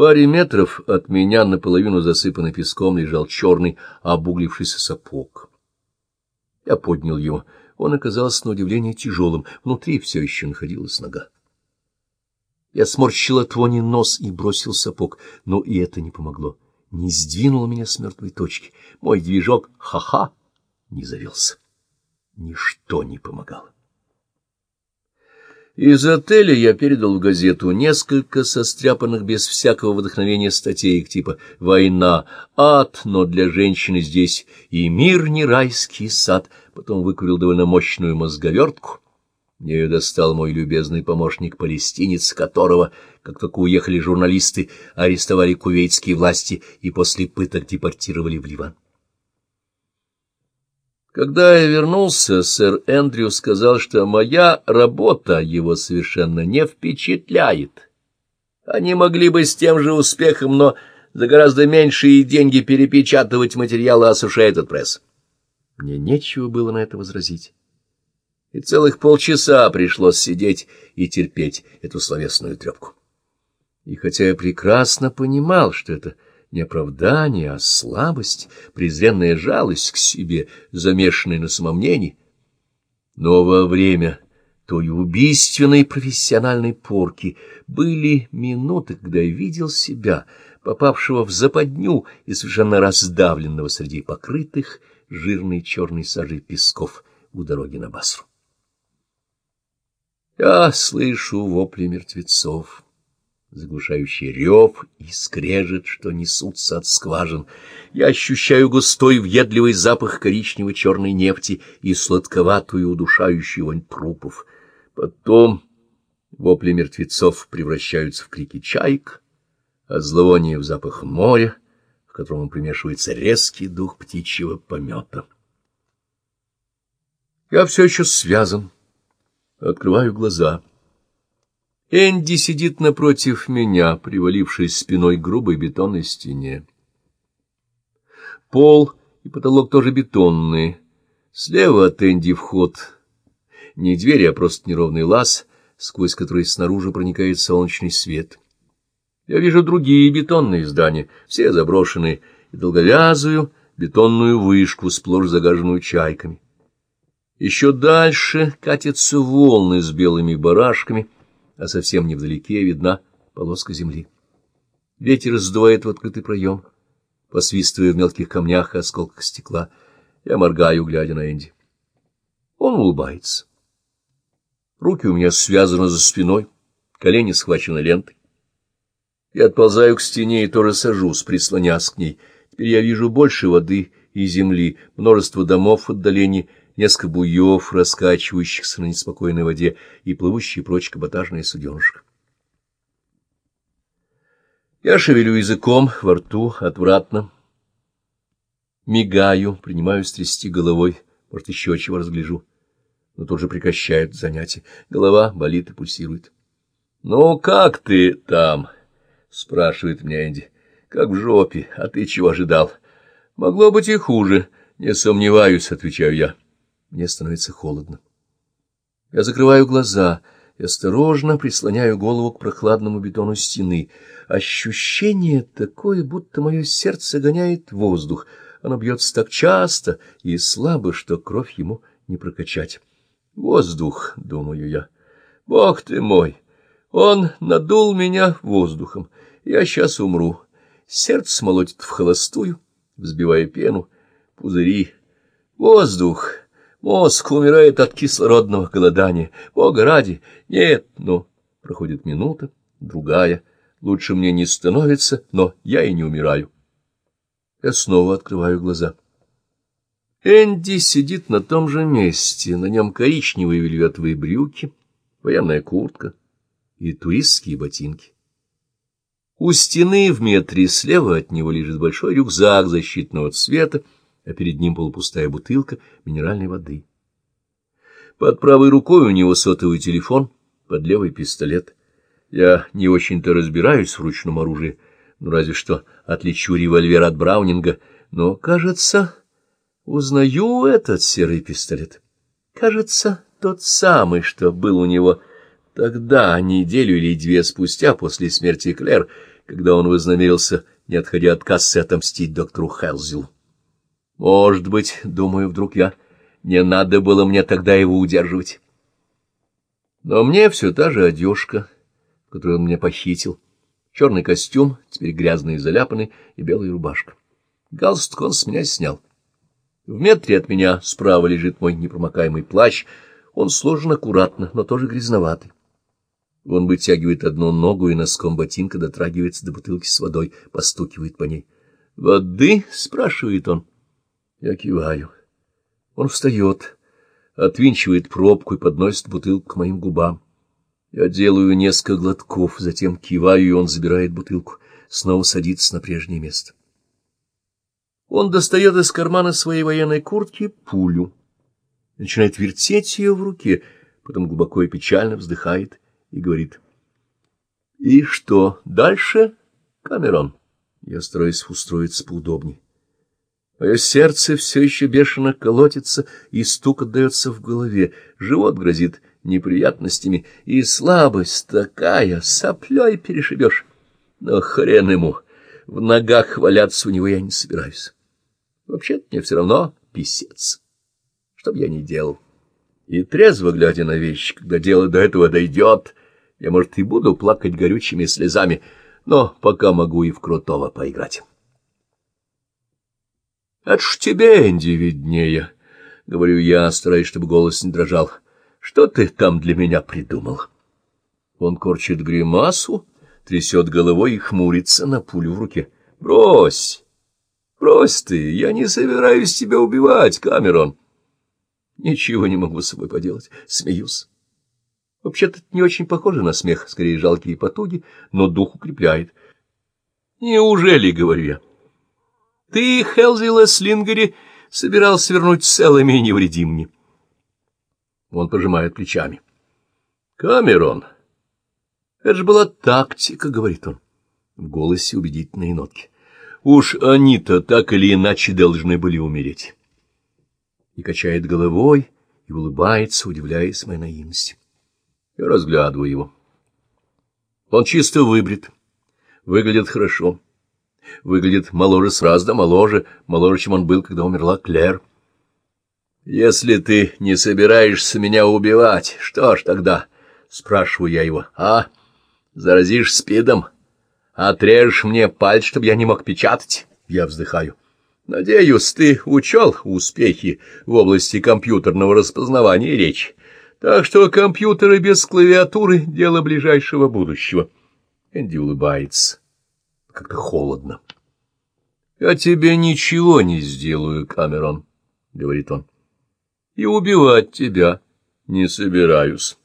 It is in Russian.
паре метров от меня, наполовину засыпанный песком, лежал черный обуглившийся сапог. Я поднял его. Он оказался на удивление тяжелым. Внутри все еще находилась нога. Я сморщил от вони нос и бросил сапог, но и это не помогло. Не сдвинуло меня с мертвой точки. Мой движок ха-ха не завелся. Ничто не помогало. Из отеля я передал в газету несколько состряпанных без всякого вдохновения статей типа «Война, ад, но для женщины здесь и мир не райский сад». Потом выкурил довольно мощную мозговертку. Мне ее достал мой любезный помощник-палестинец, которого, как только уехали журналисты, арестовали кувейтские власти и после пыток депортировали в Ливан. Когда я вернулся, сэр Эндрю сказал, что моя работа его совершенно не впечатляет. Они могли бы с тем же успехом, но за гораздо меньшие деньги перепечатывать материалы Associated Press. Мне нечего было на это возразить. И целых полчаса пришлось сидеть и терпеть эту словесную трепку. И хотя я прекрасно понимал, что это не оправдание, а слабость, презренная жалость к себе, замешанная на самомнении. Но во время той убийственной профессиональной порки были минуты, когда я видел себя, попавшего в западню и совершенно раздавленного среди покрытых жирной черной сажей песков у дороги на Басру. Я слышу вопли мертвецов заглушающий рев и скрежет, что несутся от скважин. Я ощущаю густой въедливый запах коричнево-черной нефти и сладковатую удушающую вонь трупов. Потом вопли мертвецов превращаются в крики чаек, а зловоние в запах моря, в котором примешивается резкий дух птичьего помета. Я все еще связан, открываю глаза — Энди сидит напротив меня, привалившись спиной к грубой бетонной стене. Пол и потолок тоже бетонные. Слева от Энди вход. Не дверь, а просто неровный лаз, сквозь который снаружи проникает солнечный свет. Я вижу другие бетонные здания, все заброшенные, и долговязую бетонную вышку, сплошь загаженную чайками. Еще дальше катятся волны с белыми барашками — а совсем невдалеке видна полоска земли. Ветер сдувает в открытый проем, посвистывая в мелких камнях и осколках стекла. Я моргаю, глядя на Энди. Он улыбается. Руки у меня связаны за спиной, колени схвачены лентой. Я отползаю к стене и тоже сажусь, прислонясь к ней. Теперь я вижу больше воды и земли, множество домов в отдалении, несколько буев, раскачивающихся на неспокойной воде, и плывущие прочь каботажные суденышко. Я шевелю языком во рту отвратно. Мигаю, принимаю стрясти головой, может, еще чего разгляжу. Но тут же прекращает занятие. Голова болит и пульсирует. — Ну, как ты там? — спрашивает меня Энди. — Как в жопе. А ты чего ожидал? — Могло быть и хуже. Не сомневаюсь, — отвечаю я. Мне становится холодно. Я закрываю глаза и осторожно прислоняю голову к прохладному бетону стены. Ощущение такое, будто мое сердце гоняет воздух. Оно бьется так часто и слабо, что кровь ему не прокачать. Воздух, думаю я. Бог ты мой! Он надул меня воздухом. Я сейчас умру. Сердце молотит в холостую, взбивая пену. Пузыри. Воздух! Мозг умирает от кислородного голодания. Бога ради, нет, но проходит минута, другая. Лучше мне не становится, но я и не умираю. Я снова открываю глаза. Энди сидит на том же месте, на нем коричневые вельветовые брюки, военная куртка и туристские ботинки. У стены в метре слева от него лежит большой рюкзак защитного цвета, а перед ним полупустая бутылка минеральной воды. Под правой рукой у него сотовый телефон, под левый пистолет. Я не очень-то разбираюсь в ручном оружии, ну разве что отличу револьвер от Браунинга, но, кажется, узнаю этот серый пистолет. Кажется, тот самый, что был у него тогда, неделю или две спустя после смерти Клэр, когда он вознамерился, не отходя от кассы, отомстить доктору Хелзилу. Может быть, думаю, вдруг я, не надо было мне тогда его удерживать. Но мне все та же одежка, которую он мне похитил, черный костюм, теперь грязный и заляпанный, и белая рубашка. Галстук он с меня снял. В метре от меня справа лежит мой непромокаемый плащ, он сложен аккуратно, но тоже грязноватый. Он вытягивает одну ногу и носком ботинка дотрагивается до бутылки с водой, постукивает по ней. «Воды?» — спрашивает он. Я киваю. Он встает, отвинчивает пробку и подносит бутылку к моим губам. Я делаю несколько глотков, затем киваю, и он забирает бутылку, снова садится на прежнее место. Он достает из кармана своей военной куртки пулю, начинает вертеть ее в руке, потом глубоко и печально вздыхает и говорит. — И что дальше, Камерон? Я стараюсь устроиться поудобнее. Мое сердце все еще бешено колотится, и стук отдается в голове, живот грозит неприятностями, и слабость такая, соплей перешибешь. Но хрен ему, в ногах валяться у него я не собираюсь. Вообще-то мне все равно писец, что б я ни делал. И трезво глядя на вещи, когда дело до этого дойдет, я, может, и буду плакать горючими слезами, но пока могу и в крутого поиграть. — Это ж тебе, Энди, виднее, — говорю я, стараясь, чтобы голос не дрожал. — Что ты там для меня придумал? Он корчит гримасу, трясет головой и хмурится на пулю в руке. — Брось! Брось ты! Я не собираюсь тебя убивать, Камерон! Ничего не могу с собой поделать. Смеюсь. Вообще-то не очень похоже на смех, скорее жалкие потуги, но дух укрепляет. Неужели, говорю я, ты, Хелзила Слингери, собирался вернуть целыми и невредимыми? Он пожимает плечами. Камерон, это же была тактика, говорит он. В голосе убедительные нотки. Уж они-то так или иначе должны были умереть. И качает головой, и улыбается, удивляясь моей наивности. Я разглядываю его. Он чисто выбрит, выглядит хорошо, выглядит моложе сразу, моложе, моложе, чем он был, когда умерла Клэр. «Если ты не собираешься меня убивать, что ж тогда?» — спрашиваю я его. «А? Заразишь спидом? Отрежешь мне пальцы, чтобы я не мог печатать?» Я вздыхаю. «Надеюсь, ты учел успехи в области компьютерного распознавания речи. Так что компьютеры без клавиатуры — дело ближайшего будущего. Энди улыбается. Как-то холодно. — Я тебе ничего не сделаю, Камерон, — говорит он. — И убивать тебя не собираюсь.